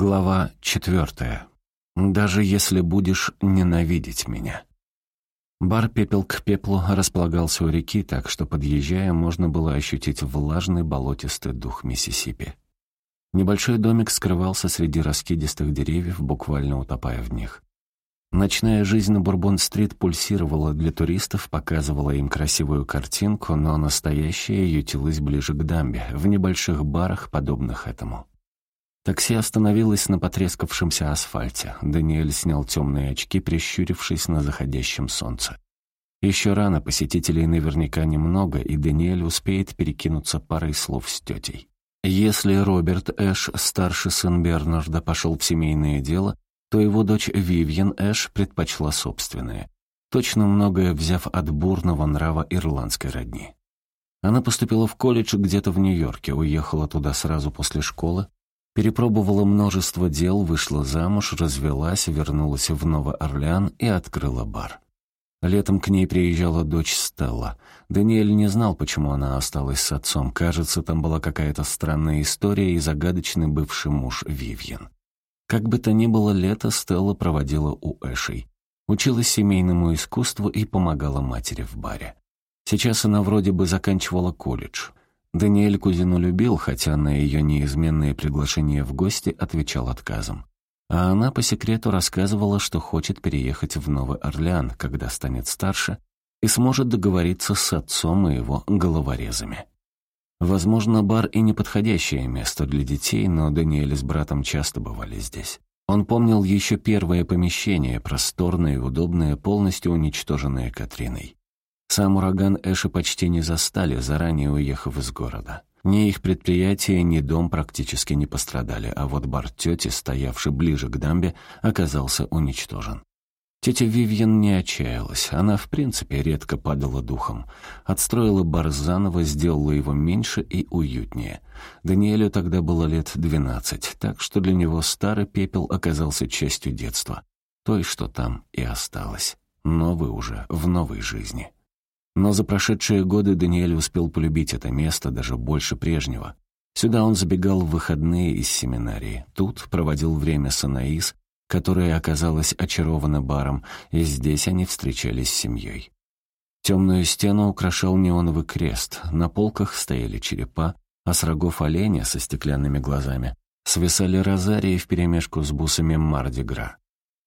Глава четвертая. Даже если будешь ненавидеть меня. Бар «Пепел к пеплу» располагался у реки, так что, подъезжая, можно было ощутить влажный болотистый дух Миссисипи. Небольшой домик скрывался среди раскидистых деревьев, буквально утопая в них. Ночная жизнь на Бурбон-стрит пульсировала для туристов, показывала им красивую картинку, но настоящая ютилась ближе к дамбе, в небольших барах, подобных этому. Такси остановилось на потрескавшемся асфальте. Даниэль снял темные очки, прищурившись на заходящем солнце. Еще рано, посетителей наверняка немного, и Даниэль успеет перекинуться парой слов с тетей. Если Роберт Эш, старший сын Бернарда, пошел в семейное дело, то его дочь Вивьен Эш предпочла собственное, точно многое взяв от бурного нрава ирландской родни. Она поступила в колледж где-то в Нью-Йорке, уехала туда сразу после школы, Перепробовала множество дел, вышла замуж, развелась, вернулась в Новый-Орлеан и открыла бар. Летом к ней приезжала дочь Стелла. Даниэль не знал, почему она осталась с отцом. Кажется, там была какая-то странная история и загадочный бывший муж Вивьен. Как бы то ни было, лето Стелла проводила у Эшей. Училась семейному искусству и помогала матери в баре. Сейчас она вроде бы заканчивала колледж. Даниэль кузину любил, хотя на ее неизменные приглашения в гости отвечал отказом. А она по секрету рассказывала, что хочет переехать в Новый Орлеан, когда станет старше, и сможет договориться с отцом и его головорезами. Возможно, бар и неподходящее место для детей, но Даниэль с братом часто бывали здесь. Он помнил еще первое помещение, просторное и удобное, полностью уничтоженное Катриной. Сам ураган Эши почти не застали, заранее уехав из города. Ни их предприятие, ни дом практически не пострадали, а вот бар тети, стоявший ближе к дамбе, оказался уничтожен. Тетя Вивьен не отчаялась, она в принципе редко падала духом. Отстроила бар заново, сделала его меньше и уютнее. Даниэлю тогда было лет двенадцать, так что для него старый пепел оказался частью детства. Той, что там и осталось. Новый уже в новой жизни. Но за прошедшие годы Даниэль успел полюбить это место даже больше прежнего. Сюда он забегал в выходные из семинарии. Тут проводил время с Анаис, которая оказалась очарована баром, и здесь они встречались с семьей. Темную стену украшал неоновый крест, на полках стояли черепа, а с рогов оленя со стеклянными глазами свисали розарии вперемешку с бусами Мардигра.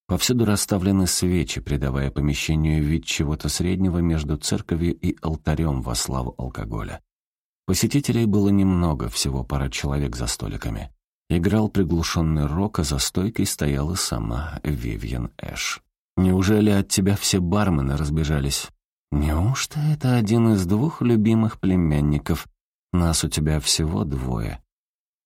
Повсюду расставлены свечи, придавая помещению вид чего-то среднего между церковью и алтарем во славу алкоголя. Посетителей было немного, всего пара человек за столиками. Играл приглушенный рок, а за стойкой стояла сама Вивьен Эш. «Неужели от тебя все бармены разбежались?» «Неужто это один из двух любимых племянников? Нас у тебя всего двое».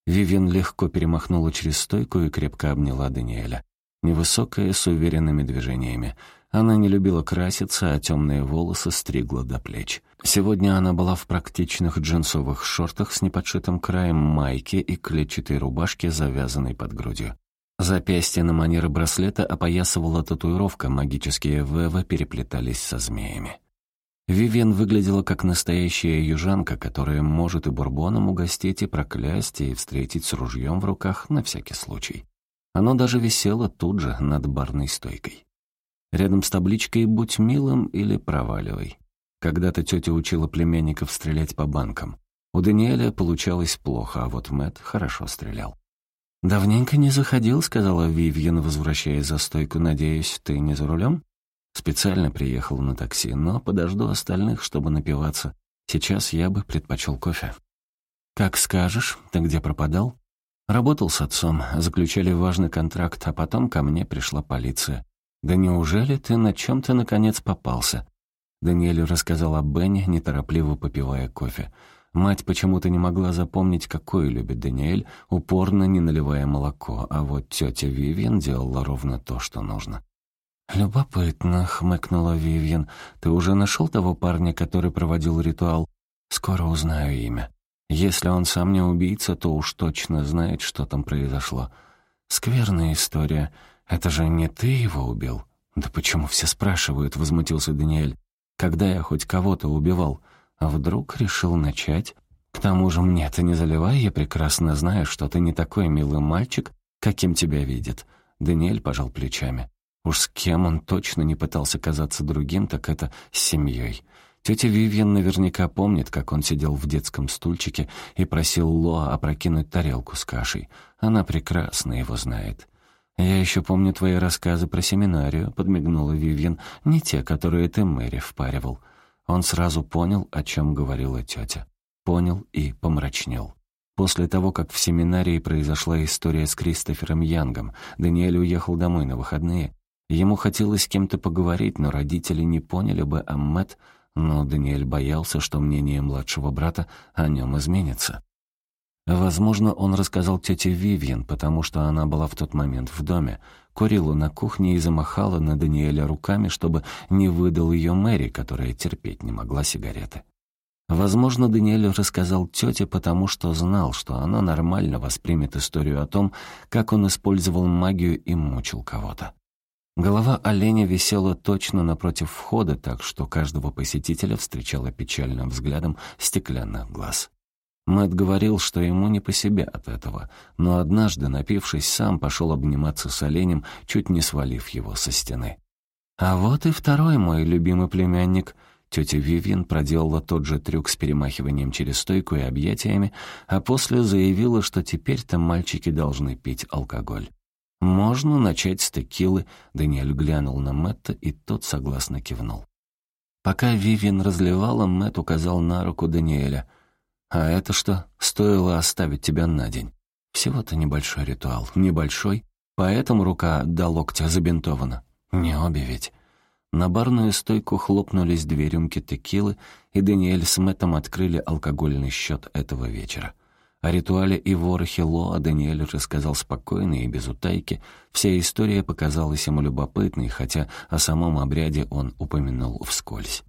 Вивьен легко перемахнула через стойку и крепко обняла Даниэля. Невысокая, с уверенными движениями. Она не любила краситься, а темные волосы стригла до плеч. Сегодня она была в практичных джинсовых шортах с неподшитым краем майки и клетчатой рубашке, завязанной под грудью. Запястье на манеры браслета опоясывала татуировка, магические вевы переплетались со змеями. Вивен выглядела как настоящая южанка, которая может и бурбоном угостить, и проклясть, и встретить с ружьем в руках на всякий случай. Оно даже висело тут же над барной стойкой. Рядом с табличкой «Будь милым» или «Проваливай». Когда-то тетя учила племянников стрелять по банкам. У Даниэля получалось плохо, а вот Мэт хорошо стрелял. «Давненько не заходил», — сказала Вивьен, возвращаясь за стойку. «Надеюсь, ты не за рулем?» Специально приехал на такси, но подожду остальных, чтобы напиваться. Сейчас я бы предпочел кофе. «Как скажешь. Ты где пропадал?» Работал с отцом, заключали важный контракт, а потом ко мне пришла полиция. «Да неужели ты на чем-то наконец попался?» Даниэль рассказал о Бене, неторопливо попивая кофе. Мать почему-то не могла запомнить, какой любит Даниэль, упорно не наливая молоко, а вот тетя Вивьен делала ровно то, что нужно. «Любопытно», — хмыкнула Вивьен. «Ты уже нашел того парня, который проводил ритуал? Скоро узнаю имя». Если он сам не убийца, то уж точно знает, что там произошло. Скверная история. Это же не ты его убил? Да почему все спрашивают, возмутился Даниэль. Когда я хоть кого-то убивал? А вдруг решил начать? К тому же мне ты не заливай, я прекрасно знаю, что ты не такой милый мальчик, каким тебя видит?» Даниэль пожал плечами. Уж с кем он точно не пытался казаться другим, так это с семьей. Тетя Вивьен наверняка помнит, как он сидел в детском стульчике и просил Лоа опрокинуть тарелку с кашей. Она прекрасно его знает. «Я еще помню твои рассказы про семинарию», — подмигнула Вивьен, «не те, которые ты Мэри впаривал». Он сразу понял, о чем говорила тетя. Понял и помрачнел. После того, как в семинарии произошла история с Кристофером Янгом, Даниэль уехал домой на выходные. Ему хотелось с кем-то поговорить, но родители не поняли бы, а Мэтт но Даниэль боялся, что мнение младшего брата о нем изменится. Возможно, он рассказал тете Вивьен, потому что она была в тот момент в доме, курила на кухне и замахала на Даниэля руками, чтобы не выдал ее Мэри, которая терпеть не могла сигареты. Возможно, Даниэль рассказал тете, потому что знал, что она нормально воспримет историю о том, как он использовал магию и мучил кого-то. Голова оленя висела точно напротив входа, так что каждого посетителя встречала печальным взглядом стеклянных глаз. Мэтт говорил, что ему не по себе от этого, но однажды, напившись, сам пошел обниматься с оленем, чуть не свалив его со стены. «А вот и второй мой любимый племянник», Тетя Вивьен проделала тот же трюк с перемахиванием через стойку и объятиями, а после заявила, что теперь-то мальчики должны пить алкоголь. «Можно начать с текилы», — Даниэль глянул на Мэтта, и тот согласно кивнул. Пока Вивиан разливала, Мэтт указал на руку Даниэля. «А это что? Стоило оставить тебя на день. Всего-то небольшой ритуал. Небольшой, поэтому рука до локтя забинтована. Не обе ведь». На барную стойку хлопнулись две рюмки текилы, и Даниэль с Мэттом открыли алкогольный счет этого вечера. О ритуале и ворохе Лоа Даниэль рассказал спокойно и без утайки. Вся история показалась ему любопытной, хотя о самом обряде он упомянул вскользь.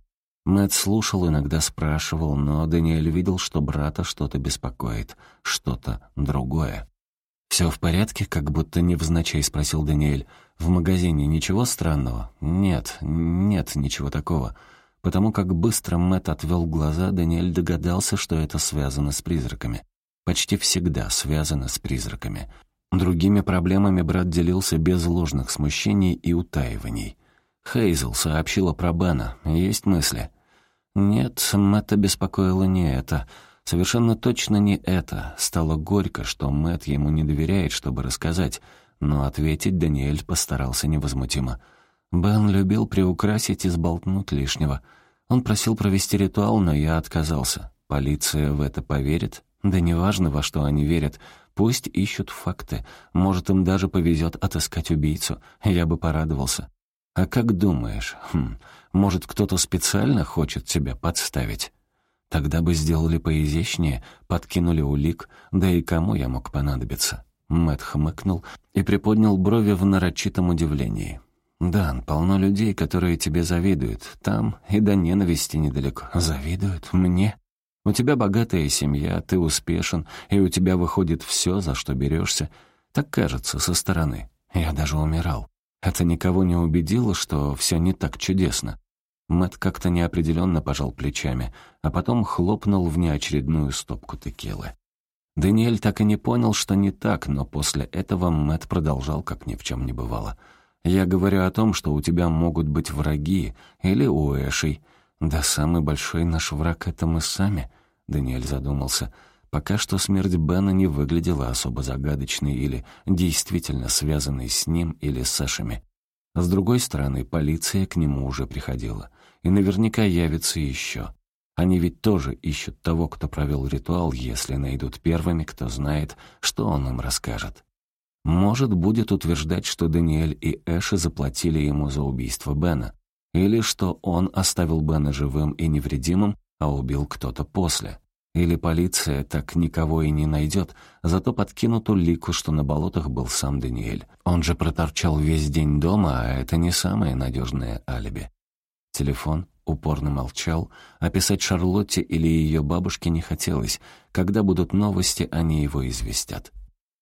Мэтт слушал, иногда спрашивал, но Даниэль видел, что брата что-то беспокоит, что-то другое. «Все в порядке?» — как будто невзначай спросил Даниэль. «В магазине ничего странного?» «Нет, нет ничего такого». Потому как быстро Мэтт отвел глаза, Даниэль догадался, что это связано с призраками почти всегда связано с призраками. Другими проблемами брат делился без ложных смущений и утаиваний. Хейзел сообщила про Бена. Есть мысли? Нет, Мэтта беспокоило не это. Совершенно точно не это. Стало горько, что Мэтт ему не доверяет, чтобы рассказать, но ответить Даниэль постарался невозмутимо. Бен любил приукрасить и сболтнуть лишнего. Он просил провести ритуал, но я отказался. Полиция в это поверит? Да неважно, во что они верят. Пусть ищут факты. Может, им даже повезет отыскать убийцу. Я бы порадовался. А как думаешь, хм, может, кто-то специально хочет тебя подставить? Тогда бы сделали поизящнее, подкинули улик, да и кому я мог понадобиться?» Мэтт хмыкнул и приподнял брови в нарочитом удивлении. «Дан, полно людей, которые тебе завидуют. Там и до ненависти недалеко. Завидуют? Мне?» У тебя богатая семья, ты успешен, и у тебя выходит все, за что берешься. Так кажется со стороны. Я даже умирал. Это никого не убедило, что все не так чудесно. Мэт как-то неопределенно пожал плечами, а потом хлопнул в неочередную стопку текилы. Даниэль так и не понял, что не так, но после этого Мэт продолжал, как ни в чем не бывало. «Я говорю о том, что у тебя могут быть враги, или у Эшей, «Да самый большой наш враг — это мы сами», — Даниэль задумался. Пока что смерть Бена не выглядела особо загадочной или действительно связанной с ним или с Сашами. С другой стороны, полиция к нему уже приходила. И наверняка явится еще. Они ведь тоже ищут того, кто провел ритуал, если найдут первыми, кто знает, что он им расскажет. Может, будет утверждать, что Даниэль и Эши заплатили ему за убийство Бена. Или что он оставил Бена живым и невредимым, а убил кто-то после. Или полиция так никого и не найдет, зато подкинут улику, что на болотах был сам Даниэль. Он же проторчал весь день дома, а это не самое надежное алиби. Телефон упорно молчал, а писать Шарлотте или ее бабушке не хотелось. Когда будут новости, они его известят.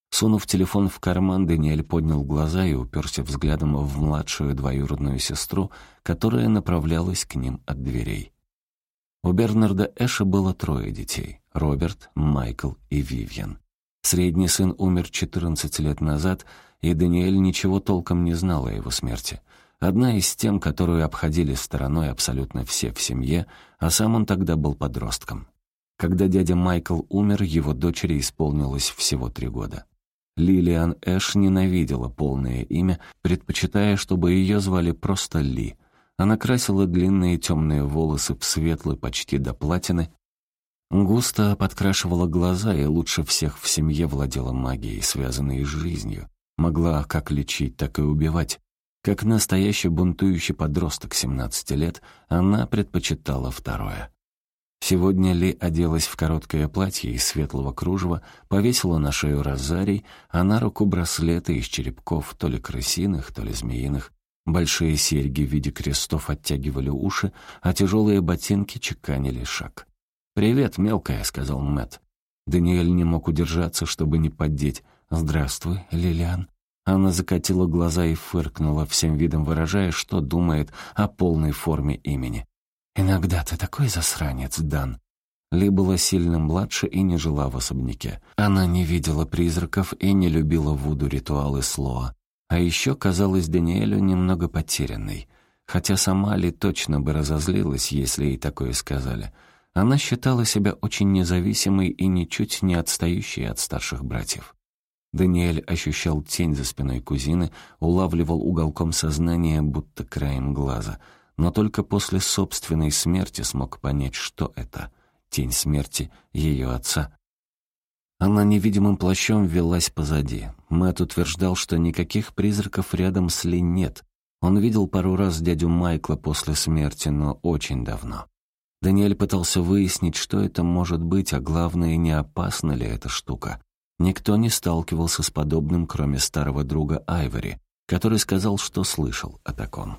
Сунув телефон в карман, Даниэль поднял глаза и уперся взглядом в младшую двоюродную сестру, которая направлялась к ним от дверей. У Бернарда Эша было трое детей — Роберт, Майкл и Вивьен. Средний сын умер 14 лет назад, и Даниэль ничего толком не знал о его смерти. Одна из тем, которую обходили стороной абсолютно все в семье, а сам он тогда был подростком. Когда дядя Майкл умер, его дочери исполнилось всего три года. Лилиан Эш ненавидела полное имя, предпочитая, чтобы ее звали просто Ли. Она красила длинные темные волосы в светлый почти до платины, густо подкрашивала глаза и лучше всех в семье владела магией, связанной с жизнью. Могла как лечить, так и убивать. Как настоящий бунтующий подросток 17 лет, она предпочитала второе. Сегодня Ли оделась в короткое платье из светлого кружева, повесила на шею розарий, а на руку браслеты из черепков то ли крысиных, то ли змеиных. Большие серьги в виде крестов оттягивали уши, а тяжелые ботинки чеканили шаг. «Привет, мелкая», — сказал Мэт. Даниэль не мог удержаться, чтобы не поддеть. «Здравствуй, Лилиан». Она закатила глаза и фыркнула, всем видом выражая, что думает о полной форме имени. «Иногда ты такой засранец, Дан». Ли была сильно младше и не жила в особняке. Она не видела призраков и не любила вуду ритуалы Слоа. А еще казалась Даниэлю немного потерянной. Хотя сама Ли точно бы разозлилась, если ей такое сказали. Она считала себя очень независимой и ничуть не отстающей от старших братьев. Даниэль ощущал тень за спиной кузины, улавливал уголком сознания, будто краем глаза — но только после собственной смерти смог понять, что это — тень смерти ее отца. Она невидимым плащом велась позади. Мэтт утверждал, что никаких призраков рядом с Ли нет. Он видел пару раз дядю Майкла после смерти, но очень давно. Даниэль пытался выяснить, что это может быть, а главное, не опасна ли эта штука. Никто не сталкивался с подобным, кроме старого друга Айвори, который сказал, что слышал о таком.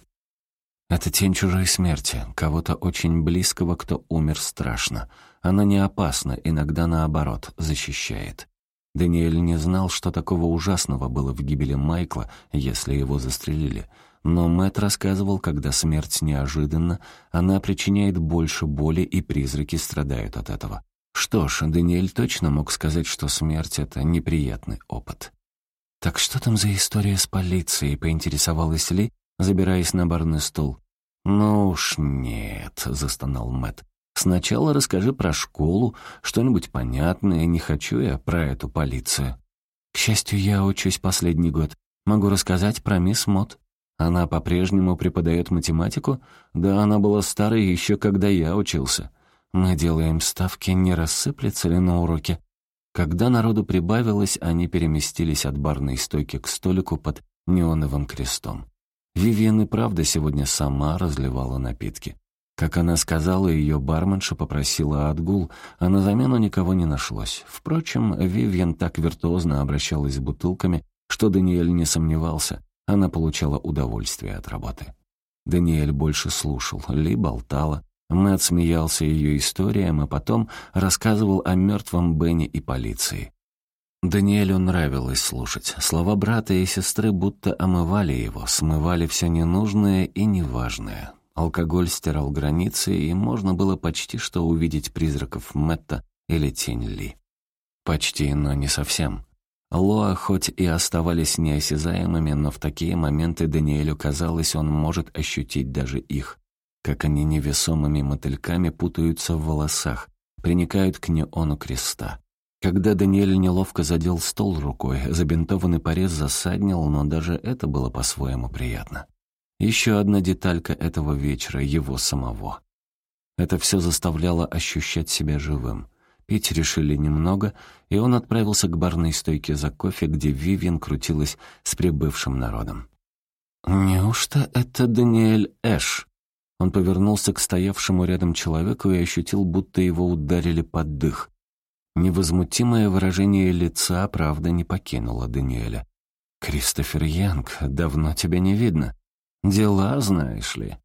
Это тень чужой смерти, кого-то очень близкого, кто умер страшно. Она не опасна, иногда наоборот, защищает. Даниэль не знал, что такого ужасного было в гибели Майкла, если его застрелили. Но Мэт рассказывал, когда смерть неожиданна, она причиняет больше боли, и призраки страдают от этого. Что ж, Даниэль точно мог сказать, что смерть — это неприятный опыт. «Так что там за история с полицией?» — поинтересовалась Ли, забираясь на барный стул. «Ну уж нет», — застонал Мэт. «Сначала расскажи про школу, что-нибудь понятное, не хочу я про эту полицию». «К счастью, я учусь последний год. Могу рассказать про мисс Мот. Она по-прежнему преподает математику? Да, она была старой еще когда я учился. Мы делаем ставки, не рассыплется ли на уроке». Когда народу прибавилось, они переместились от барной стойки к столику под неоновым крестом. Вивиан и правда сегодня сама разливала напитки. Как она сказала, ее барменша попросила отгул, а на замену никого не нашлось. Впрочем, Вивиан так виртуозно обращалась с бутылками, что Даниэль не сомневался, она получала удовольствие от работы. Даниэль больше слушал, Ли болтала. Мэтт смеялся ее историям, а потом рассказывал о мертвом Бенни и полиции. Даниэлю нравилось слушать. Слова брата и сестры будто омывали его, смывали все ненужное и неважное. Алкоголь стирал границы, и можно было почти что увидеть призраков Мэтта или тень Ли. Почти, но не совсем. Лоа хоть и оставались неосязаемыми, но в такие моменты Даниэлю казалось, он может ощутить даже их, как они невесомыми мотыльками путаются в волосах, приникают к неону креста. Когда Даниэль неловко задел стол рукой, забинтованный порез засаднил, но даже это было по-своему приятно. Еще одна деталька этого вечера, его самого. Это все заставляло ощущать себя живым. Пить решили немного, и он отправился к барной стойке за кофе, где Вивиан крутилась с прибывшим народом. «Неужто это Даниэль Эш?» Он повернулся к стоявшему рядом человеку и ощутил, будто его ударили под дых. Невозмутимое выражение лица, правда, не покинуло Даниэля. «Кристофер Янг, давно тебя не видно. Дела, знаешь ли».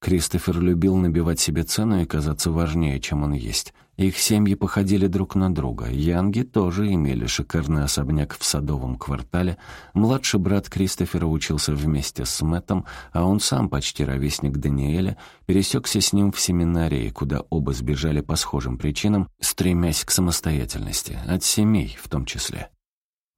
Кристофер любил набивать себе цену и казаться важнее, чем он есть. Их семьи походили друг на друга. Янги тоже имели шикарный особняк в садовом квартале. Младший брат Кристофера учился вместе с Мэттом, а он сам, почти ровесник Даниэля, пересекся с ним в семинарии, куда оба сбежали по схожим причинам, стремясь к самостоятельности, от семей в том числе.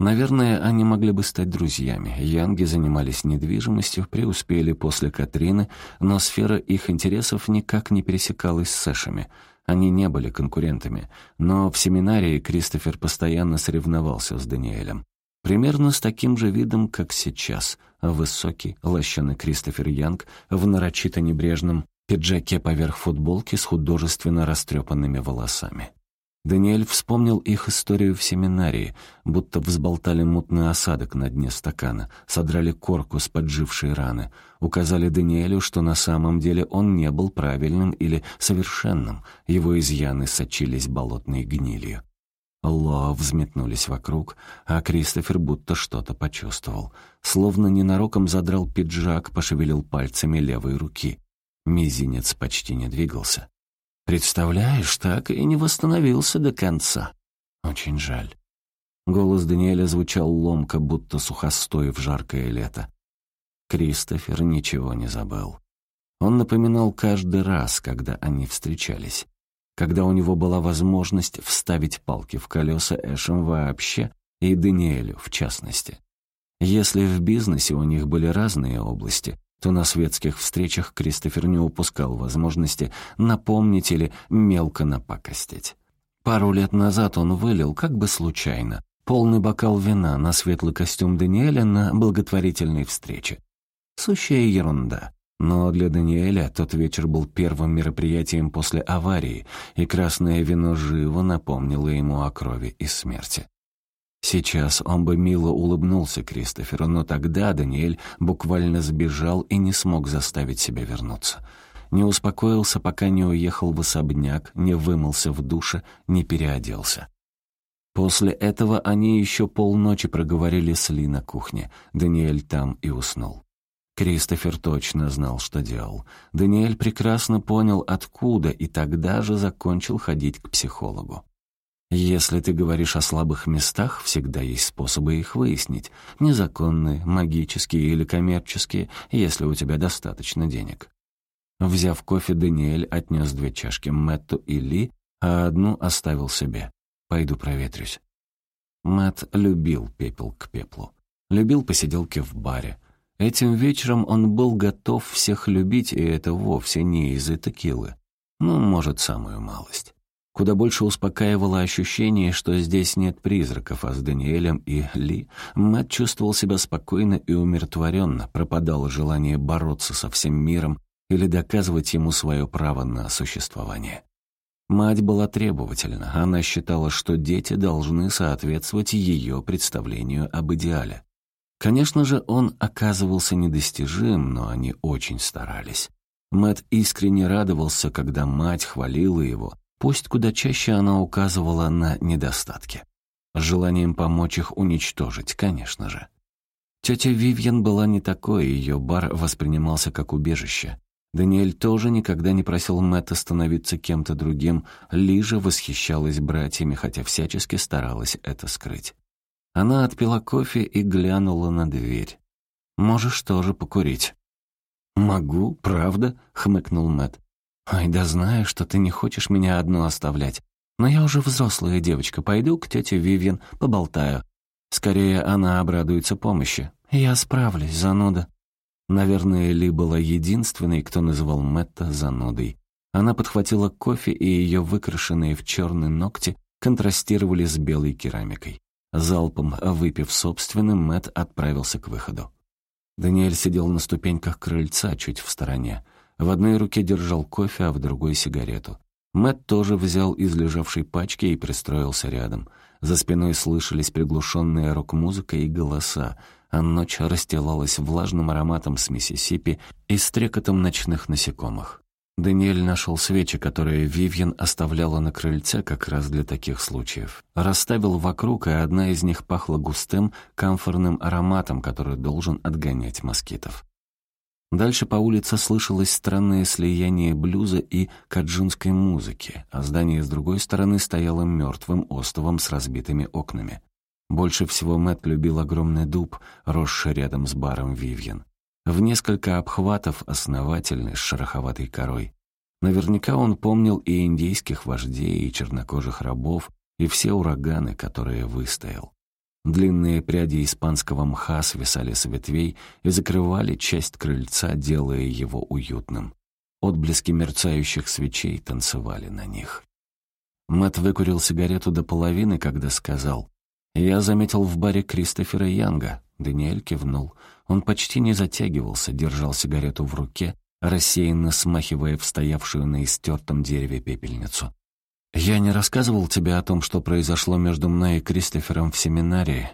Наверное, они могли бы стать друзьями. Янги занимались недвижимостью, преуспели после Катрины, но сфера их интересов никак не пересекалась с Сэшами. Они не были конкурентами, но в семинарии Кристофер постоянно соревновался с Даниэлем. Примерно с таким же видом, как сейчас. Высокий, лощеный Кристофер Янг в нарочито небрежном пиджаке поверх футболки с художественно растрепанными волосами. Даниэль вспомнил их историю в семинарии, будто взболтали мутный осадок на дне стакана, содрали корку с поджившей раны, указали Даниэлю, что на самом деле он не был правильным или совершенным, его изъяны сочились болотной гнилью. Лоа взметнулись вокруг, а Кристофер будто что-то почувствовал. Словно ненароком задрал пиджак, пошевелил пальцами левой руки. Мизинец почти не двигался. Представляешь, так и не восстановился до конца. Очень жаль. Голос Даниэля звучал ломко, будто сухостой в жаркое лето. Кристофер ничего не забыл. Он напоминал каждый раз, когда они встречались. Когда у него была возможность вставить палки в колеса Эшем вообще и Даниэлю в частности. Если в бизнесе у них были разные области, то на светских встречах Кристофер не упускал возможности напомнить или мелко напакостить. Пару лет назад он вылил, как бы случайно, полный бокал вина на светлый костюм Даниэля на благотворительной встрече. Сущая ерунда. Но для Даниэля тот вечер был первым мероприятием после аварии, и красное вино живо напомнило ему о крови и смерти. Сейчас он бы мило улыбнулся Кристоферу, но тогда Даниэль буквально сбежал и не смог заставить себя вернуться. Не успокоился, пока не уехал в особняк, не вымылся в душе, не переоделся. После этого они еще полночи проговорили с Ли на кухне. Даниэль там и уснул. Кристофер точно знал, что делал. Даниэль прекрасно понял, откуда, и тогда же закончил ходить к психологу. Если ты говоришь о слабых местах, всегда есть способы их выяснить. Незаконные, магические или коммерческие, если у тебя достаточно денег. Взяв кофе, Даниэль отнес две чашки Мэтту и Ли, а одну оставил себе. «Пойду проветрюсь». Мэтт любил пепел к пеплу. Любил посиделки в баре. Этим вечером он был готов всех любить, и это вовсе не из-за текилы. Ну, может, самую малость. Куда больше успокаивало ощущение, что здесь нет призраков, а с Даниэлем и Ли Мэтт чувствовал себя спокойно и умиротворенно, пропадало желание бороться со всем миром или доказывать ему свое право на существование. Мать была требовательна, она считала, что дети должны соответствовать ее представлению об идеале. Конечно же, он оказывался недостижим, но они очень старались. Мэт искренне радовался, когда мать хвалила его, Пусть куда чаще она указывала на недостатки. С желанием помочь их уничтожить, конечно же. Тетя Вивьен была не такой, ее бар воспринимался как убежище. Даниэль тоже никогда не просил Мэтта становиться кем-то другим, лишь восхищалась братьями, хотя всячески старалась это скрыть. Она отпила кофе и глянула на дверь. «Можешь тоже покурить». «Могу, правда?» — хмыкнул Мэтт. «Ой, да знаю, что ты не хочешь меня одну оставлять. Но я уже взрослая девочка, пойду к тете Вивьен, поболтаю. Скорее, она обрадуется помощи. Я справлюсь, зануда». Наверное, Ли была единственной, кто называл Мэтта занудой. Она подхватила кофе, и ее выкрашенные в черный ногти контрастировали с белой керамикой. Залпом выпив собственным, Мэтт отправился к выходу. Даниэль сидел на ступеньках крыльца, чуть в стороне. В одной руке держал кофе, а в другой — сигарету. Мэт тоже взял из лежавшей пачки и пристроился рядом. За спиной слышались приглушенная рок-музыка и голоса, а ночь расстилалась влажным ароматом с Миссисипи и стрекотом ночных насекомых. Даниэль нашел свечи, которые Вивьен оставляла на крыльце как раз для таких случаев. Расставил вокруг, и одна из них пахла густым, камфорным ароматом, который должен отгонять москитов. Дальше по улице слышалось странное слияние блюза и каджунской музыки, а здание с другой стороны стояло мертвым островом с разбитыми окнами. Больше всего Мэтт любил огромный дуб, росший рядом с баром Вивьен. В несколько обхватов основательный, с шероховатой корой. Наверняка он помнил и индейских вождей, и чернокожих рабов, и все ураганы, которые выстоял. Длинные пряди испанского мха свисали с ветвей и закрывали часть крыльца, делая его уютным. Отблески мерцающих свечей танцевали на них. Мэт выкурил сигарету до половины, когда сказал «Я заметил в баре Кристофера Янга». Даниэль кивнул. Он почти не затягивался, держал сигарету в руке, рассеянно смахивая в стоявшую на истертом дереве пепельницу. «Я не рассказывал тебе о том, что произошло между мной и Кристофером в семинарии.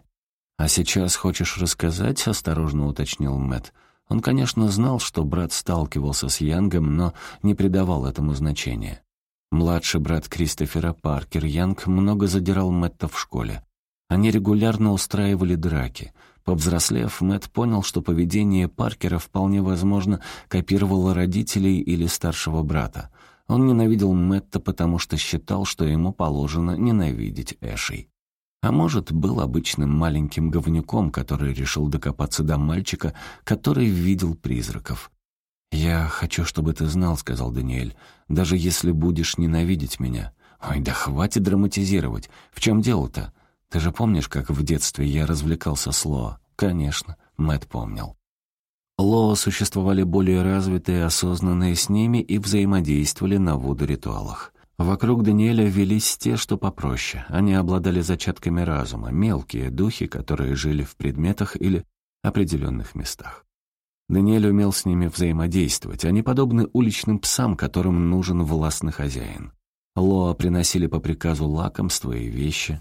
А сейчас хочешь рассказать?» — осторожно уточнил Мэтт. Он, конечно, знал, что брат сталкивался с Янгом, но не придавал этому значения. Младший брат Кристофера, Паркер Янг, много задирал Мэтта в школе. Они регулярно устраивали драки. Повзрослев, Мэтт понял, что поведение Паркера вполне возможно копировало родителей или старшего брата. Он ненавидел Мэтта, потому что считал, что ему положено ненавидеть Эшей. А может, был обычным маленьким говнюком, который решил докопаться до мальчика, который видел призраков. «Я хочу, чтобы ты знал», — сказал Даниэль, — «даже если будешь ненавидеть меня». «Ой, да хватит драматизировать. В чем дело-то? Ты же помнишь, как в детстве я развлекался с Лоа?» «Конечно», — Мэтт помнил. Лоа существовали более развитые, осознанные с ними и взаимодействовали на вуду-ритуалах. Вокруг Даниэля велись те, что попроще. Они обладали зачатками разума, мелкие духи, которые жили в предметах или определенных местах. Даниэль умел с ними взаимодействовать. Они подобны уличным псам, которым нужен властный хозяин. Лоа приносили по приказу лакомства и вещи.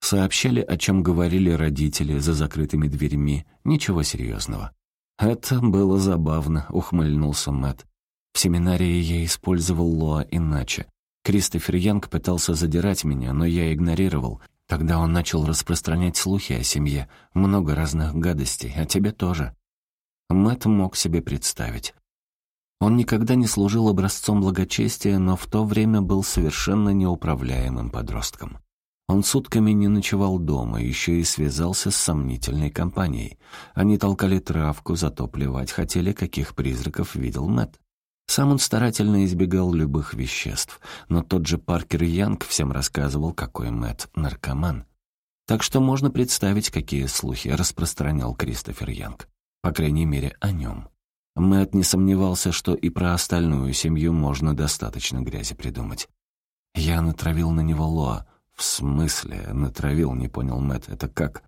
Сообщали, о чем говорили родители за закрытыми дверьми. Ничего серьезного. «Это было забавно», — ухмыльнулся Мэтт. «В семинарии я использовал Лоа иначе. Кристофер Янг пытался задирать меня, но я игнорировал. Тогда он начал распространять слухи о семье. Много разных гадостей, а тебе тоже». Мэтт мог себе представить. Он никогда не служил образцом благочестия, но в то время был совершенно неуправляемым подростком. Он сутками не ночевал дома, еще и связался с сомнительной компанией. Они толкали травку, зато плевать хотели, каких призраков видел Мэтт. Сам он старательно избегал любых веществ, но тот же Паркер Янг всем рассказывал, какой Мэтт наркоман. Так что можно представить, какие слухи распространял Кристофер Янг. По крайней мере, о нем. Мэтт не сомневался, что и про остальную семью можно достаточно грязи придумать. Я натравил на него Лоа, «В смысле?» — натравил, не понял Мэт. «Это как?»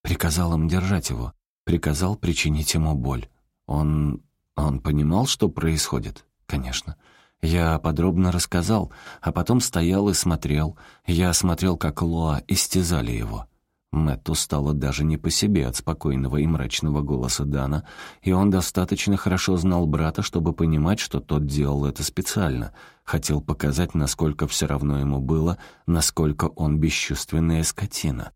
«Приказал им держать его. Приказал причинить ему боль. Он... он понимал, что происходит?» «Конечно». Я подробно рассказал, а потом стоял и смотрел. Я смотрел, как Лоа истязали его. Мэтту стало даже не по себе от спокойного и мрачного голоса Дана, и он достаточно хорошо знал брата, чтобы понимать, что тот делал это специально, хотел показать, насколько все равно ему было, насколько он бесчувственная скотина.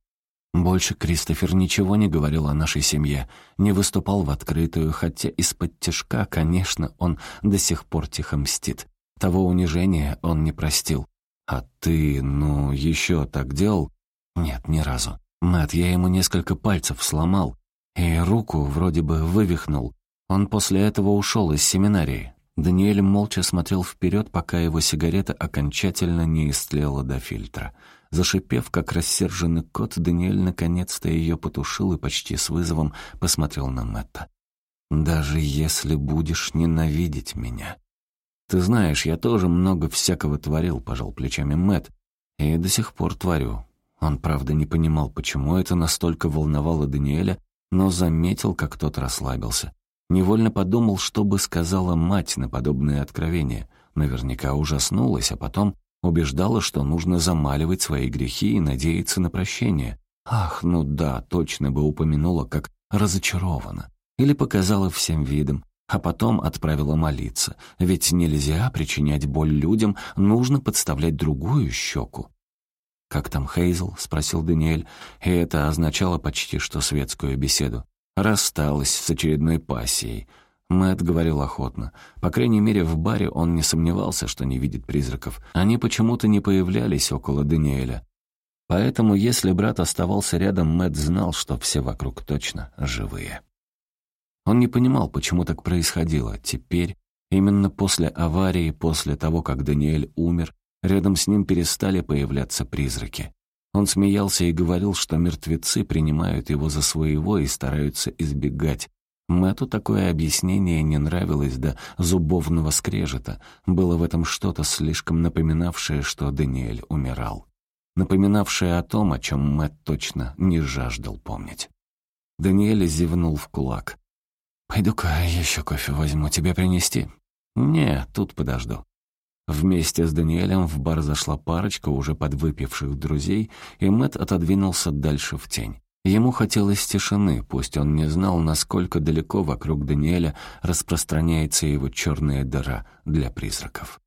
Больше Кристофер ничего не говорил о нашей семье, не выступал в открытую, хотя из-под тяжка, конечно, он до сих пор тихо мстит. Того унижения он не простил. «А ты, ну, еще так делал?» «Нет, ни разу. Мэт, я ему несколько пальцев сломал и руку вроде бы вывихнул. Он после этого ушел из семинарии. Даниэль молча смотрел вперед, пока его сигарета окончательно не истлела до фильтра. Зашипев, как рассерженный кот, Даниэль наконец-то ее потушил и почти с вызовом посмотрел на Мэтта. «Даже если будешь ненавидеть меня». «Ты знаешь, я тоже много всякого творил», — пожал плечами Мэт, «И до сих пор творю. Он, правда, не понимал, почему это настолько волновало Даниэля, но заметил, как тот расслабился. Невольно подумал, что бы сказала мать на подобные откровения. Наверняка ужаснулась, а потом убеждала, что нужно замаливать свои грехи и надеяться на прощение. Ах, ну да, точно бы упомянула, как разочарована. Или показала всем видом, а потом отправила молиться. Ведь нельзя причинять боль людям, нужно подставлять другую щеку. «Как там Хейзл?» — спросил Даниэль, и это означало почти что светскую беседу. «Рассталась с очередной пассией. Мэтт говорил охотно. По крайней мере, в баре он не сомневался, что не видит призраков. Они почему-то не появлялись около Даниэля. Поэтому, если брат оставался рядом, Мэтт знал, что все вокруг точно живые. Он не понимал, почему так происходило. Теперь, именно после аварии, после того, как Даниэль умер, рядом с ним перестали появляться призраки. Он смеялся и говорил, что мертвецы принимают его за своего и стараются избегать. Мэтту такое объяснение не нравилось до зубовного скрежета. Было в этом что-то слишком напоминавшее, что Даниэль умирал. Напоминавшее о том, о чем Мэтт точно не жаждал помнить. Даниэль зевнул в кулак. «Пойду-ка еще кофе возьму, тебе принести?» «Не, тут подожду». Вместе с Даниэлем в бар зашла парочка уже подвыпивших друзей, и Мэт отодвинулся дальше в тень. Ему хотелось тишины, пусть он не знал, насколько далеко вокруг Даниэля распространяется его черная дыра для призраков.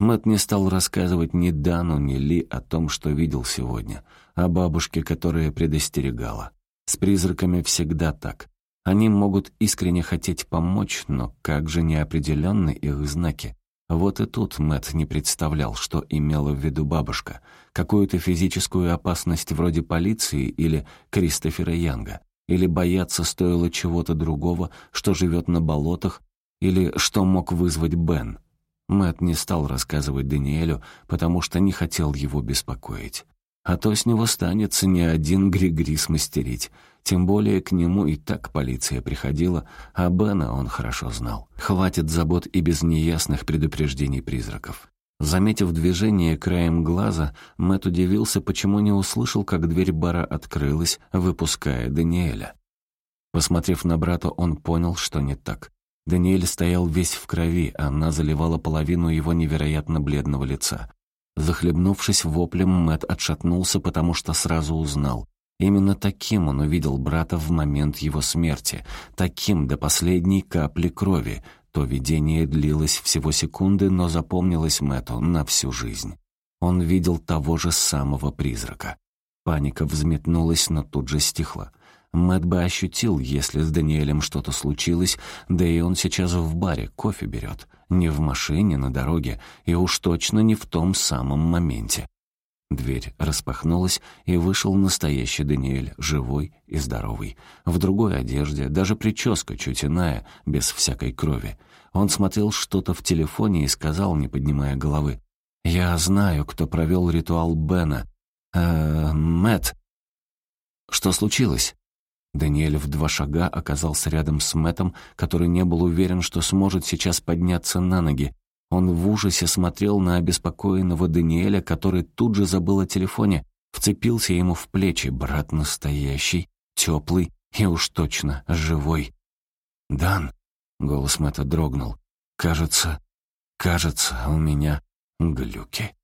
Мэт не стал рассказывать ни Дану, ни Ли о том, что видел сегодня, о бабушке, которая предостерегала. С призраками всегда так. Они могут искренне хотеть помочь, но как же неопределенны их знаки. Вот и тут Мэт не представлял, что имела в виду бабушка. Какую-то физическую опасность вроде полиции или Кристофера Янга. Или бояться стоило чего-то другого, что живет на болотах, или что мог вызвать Бен. Мэт не стал рассказывать Даниэлю, потому что не хотел его беспокоить. А то с него станется не один Григри смастерить. Тем более к нему и так полиция приходила, а Бена он хорошо знал. Хватит забот и без неясных предупреждений призраков. Заметив движение краем глаза, Мэт удивился, почему не услышал, как дверь бара открылась, выпуская Даниэля. Посмотрев на брата, он понял, что не так. Даниэль стоял весь в крови, а она заливала половину его невероятно бледного лица. Захлебнувшись воплем, Мэт отшатнулся, потому что сразу узнал. Именно таким он увидел брата в момент его смерти, таким до последней капли крови. То видение длилось всего секунды, но запомнилось Мэту на всю жизнь. Он видел того же самого призрака. Паника взметнулась, но тут же стихла. Мэт бы ощутил, если с Даниэлем что-то случилось, да и он сейчас в баре кофе берет. Не в машине, на дороге, и уж точно не в том самом моменте. Дверь распахнулась, и вышел настоящий Даниэль, живой и здоровый. В другой одежде, даже прическа чуть иная, без всякой крови. Он смотрел что-то в телефоне и сказал, не поднимая головы, «Я знаю, кто провел ритуал Бена. Э, Мэтт». «Что случилось?» Даниэль в два шага оказался рядом с Мэттом, который не был уверен, что сможет сейчас подняться на ноги. Он в ужасе смотрел на обеспокоенного Даниэля, который тут же забыл о телефоне, вцепился ему в плечи. Брат настоящий, теплый и уж точно живой. «Дан», — голос Мэтта дрогнул, — «кажется, кажется, у меня глюки».